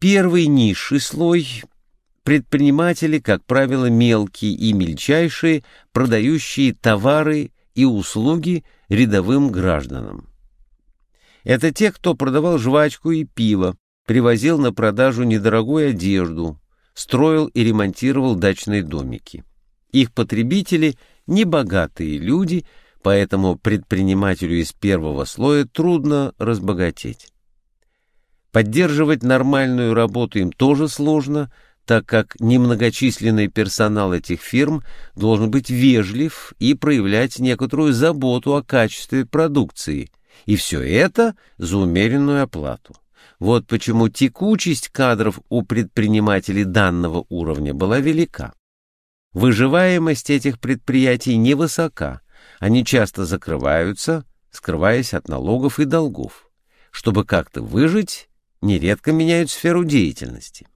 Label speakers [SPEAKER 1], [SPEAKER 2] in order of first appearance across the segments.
[SPEAKER 1] Первый низший слой – предприниматели, как правило, мелкие и мельчайшие, продающие товары и услуги рядовым гражданам. Это те, кто продавал жвачку и пиво, привозил на продажу недорогую одежду, строил и ремонтировал дачные домики. Их потребители – небогатые люди, поэтому предпринимателю из первого слоя трудно разбогатеть. Поддерживать нормальную работу им тоже сложно, так как немногочисленный персонал этих фирм должен быть вежлив и проявлять некоторую заботу о качестве продукции, и все это за умеренную оплату. Вот почему текучесть кадров у предпринимателей данного уровня была велика. Выживаемость этих предприятий невысока, они часто закрываются, скрываясь от налогов и долгов. Чтобы как-то выжить, нередко меняют сферу деятельности.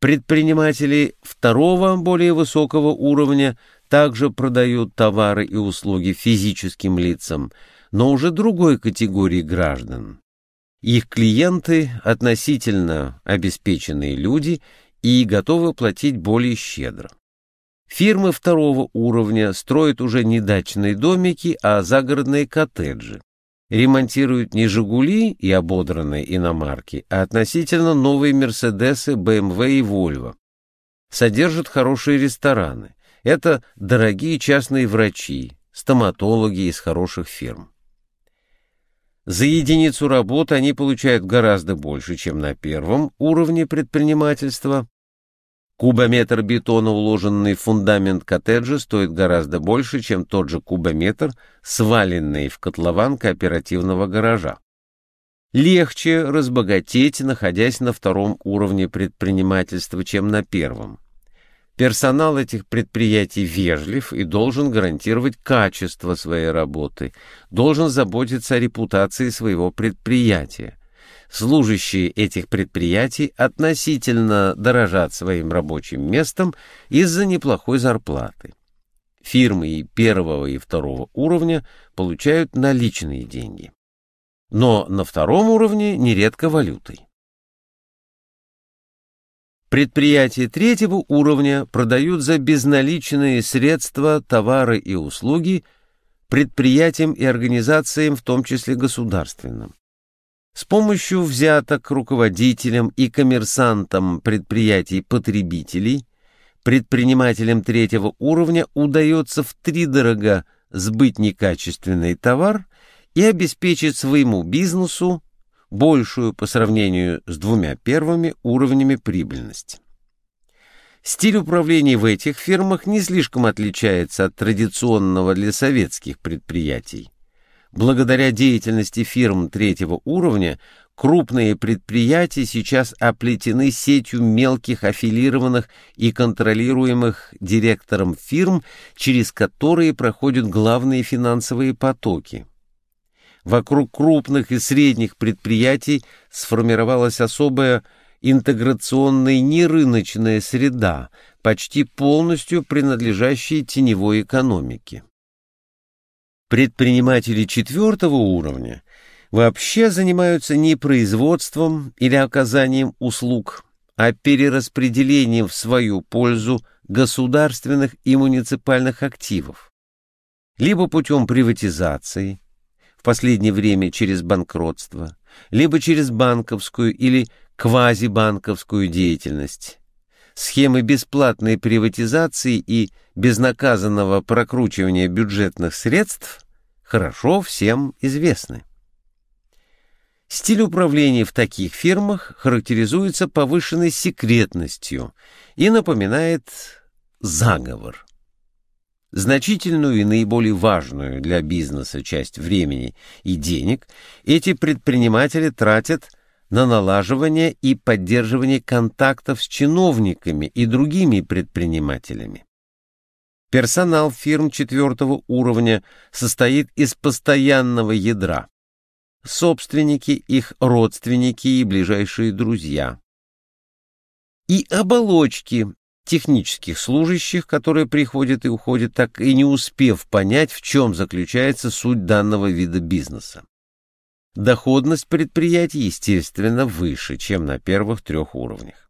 [SPEAKER 1] Предприниматели второго, более высокого уровня также продают товары и услуги физическим лицам, но уже другой категории граждан. Их клиенты – относительно обеспеченные люди и готовы платить более щедро. Фирмы второго уровня строят уже не дачные домики, а загородные коттеджи. Ремонтируют не «Жигули» и ободранные иномарки, а относительно новые «Мерседесы», «БМВ» и «Вольво». Содержат хорошие рестораны. Это дорогие частные врачи, стоматологи из хороших фирм. За единицу работы они получают гораздо больше, чем на первом уровне предпринимательства, Кубометр бетона, уложенный в фундамент коттеджа, стоит гораздо больше, чем тот же кубометр, сваленный в котлован кооперативного гаража. Легче разбогатеть, находясь на втором уровне предпринимательства, чем на первом. Персонал этих предприятий вежлив и должен гарантировать качество своей работы, должен заботиться о репутации своего предприятия. Служащие этих предприятий относительно дорожат своим рабочим местом из-за неплохой зарплаты. Фирмы первого и второго уровня получают наличные деньги. Но на втором уровне нередко валютой. Предприятия третьего уровня продают за безналичные средства товары и услуги предприятиям и организациям, в том числе государственным. С помощью взяток руководителям и коммерсантам предприятий-потребителей предпринимателям третьего уровня удается втридорога сбыть некачественный товар и обеспечить своему бизнесу большую по сравнению с двумя первыми уровнями прибыльности. Стиль управления в этих фирмах не слишком отличается от традиционного для советских предприятий. Благодаря деятельности фирм третьего уровня крупные предприятия сейчас оплетены сетью мелких аффилированных и контролируемых директором фирм, через которые проходят главные финансовые потоки. Вокруг крупных и средних предприятий сформировалась особая интеграционная нерыночная среда, почти полностью принадлежащая теневой экономике. Предприниматели четвертого уровня вообще занимаются не производством или оказанием услуг, а перераспределением в свою пользу государственных и муниципальных активов, либо путем приватизации, в последнее время через банкротство, либо через банковскую или квазибанковскую деятельность. Схемы бесплатной приватизации и безнаказанного прокручивания бюджетных средств хорошо всем известны. Стиль управления в таких фирмах характеризуется повышенной секретностью и напоминает заговор. Значительную и наиболее важную для бизнеса часть времени и денег эти предприниматели тратят на налаживание и поддерживание контактов с чиновниками и другими предпринимателями. Персонал фирм четвертого уровня состоит из постоянного ядра. Собственники, их родственники и ближайшие друзья. И оболочки технических служащих, которые приходят и уходят, так и не успев понять, в чем заключается суть данного вида бизнеса. Доходность предприятий, естественно, выше, чем на первых трех уровнях.